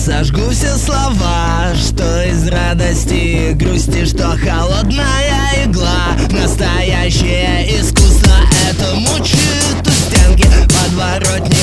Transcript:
Сожгу все слова, что из радости и грусти Что холодная игла, настоящее искусство Это мучает у стенки подворотни